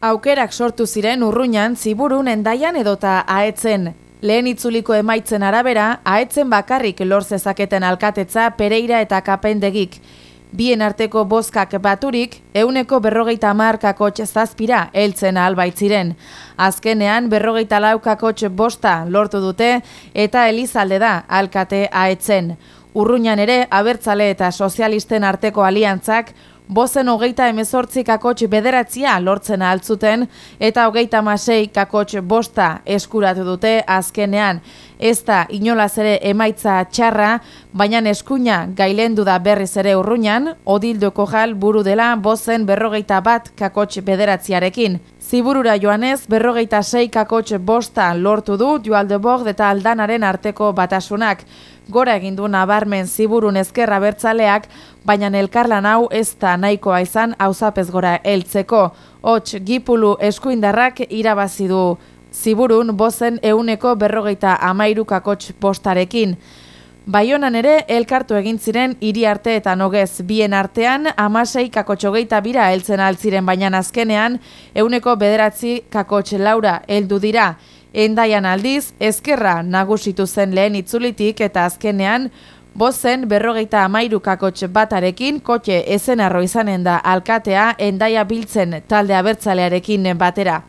Aukerak sortu ziren urruñan ziburun endaian edota aetzen. Lehen itzuliko emaitzen arabera, aetzen bakarrik lor zezaketen alkatetza pereira eta kapendegik. Bien arteko bozkak baturik, euneko berrogeita markako zazpira heltzen albaitziren. Azkenean berrogeita laukako bosta lortu dute eta elizalde da alkate aetzen. Urruñan ere, abertzale eta sozialisten arteko aliantzak, bozen hogeita emezortzi kakotx bederatzia lortzen altzuten eta hogeita masei kakotx bosta eskuratu dute azkenean. Ez da inolaz ere emaitza txarra, baina eskuina gailendu da berriz ere urruñan, odildo kojal buru dela bozen berrogeita bat kakotx bederatziarekin. Ziburura joanez, berrogeita sei kakotx bosta lortu du Joaldebord eta Aldanaren arteko batasunak. Gora egindu nabarmen ziburun ezkerra bertzaleak, baina elkarlan hau ez da nahikoa izan hauzapez gora heltzeko. Hots, gipulu eskuindarrak irabazi du ziburun bozen euneko berrogeita amairukakotx postarekin. Baionan ere, elkartu egin ziren hiri arte eta nogez bien artean, amasei kakotxogeita bira heltzen altziren baina azkenean, euneko bederatzi kakotx laura heldu dira. Endaian aldiz, ezkerra nagusitu zen lehen itzulitik eta azkenean, bozen berrogeita amairu kakotx batarekin, kotxe ezen arro izanen da alkatea, endaia biltzen talde abertzalearekin batera.